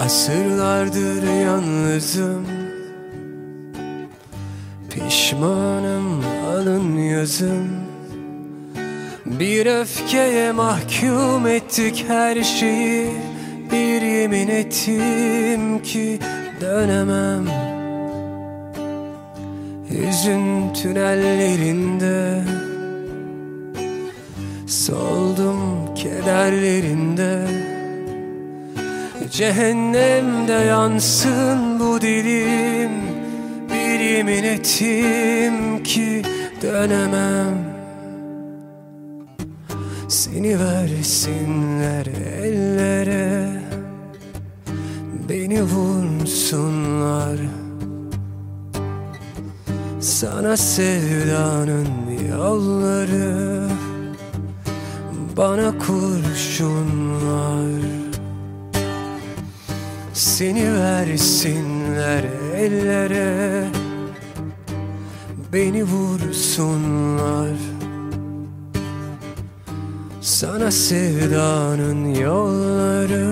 Asırlardır yalnızım. Pişmanım alın yazım Bir öfkeye mahkum ettik her şeyi. Bir yemin ettim ki dönemem. Hüzün tünellerinde. Soldum kederlerinde Cehennemde yansın bu dilim Bir yemin ettim ki dönemem. Seni versinler ellere Beni vursunlar. Sana sevdanın yolları Bana kurşunlar seni versinler ellere. Beni vursunlar. Sana sevdanın yolları.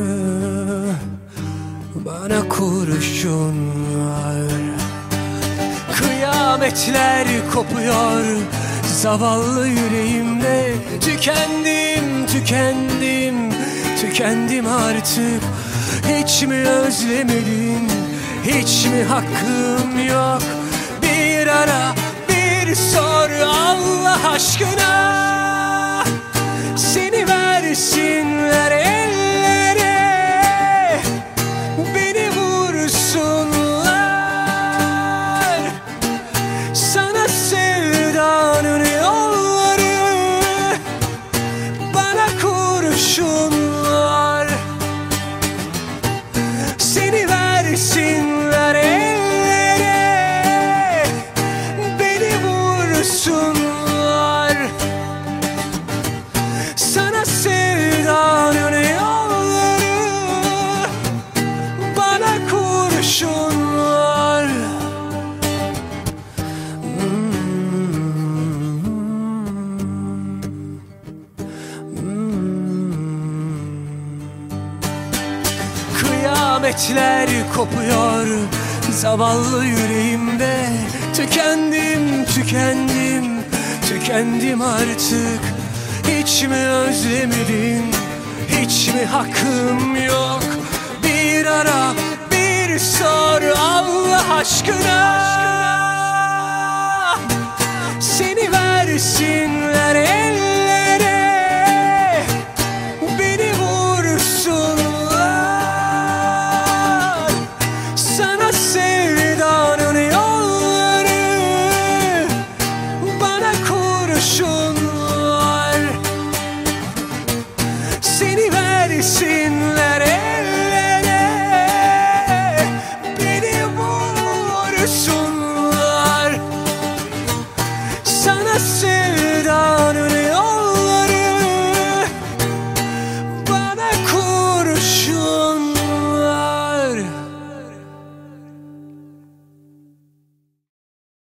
Bana kurşunlar. Kıyametler kopuyor. Zavallı yüreğimde Tükendim, tükendim. Tükendim artık hiç mi özlemedin? Hiç mi hakkım yok? Bir ara bir sor Allah aşkına. Seni versinler Kıyametler kopuyor. Zavallı yüreğimde Tükendim, tükendim, tükendim artık. Hiç mi özlemedin, hiç mi hakkım yok? Bir ara bir sor Allah aşkına. Seni versinler 쓰던 우리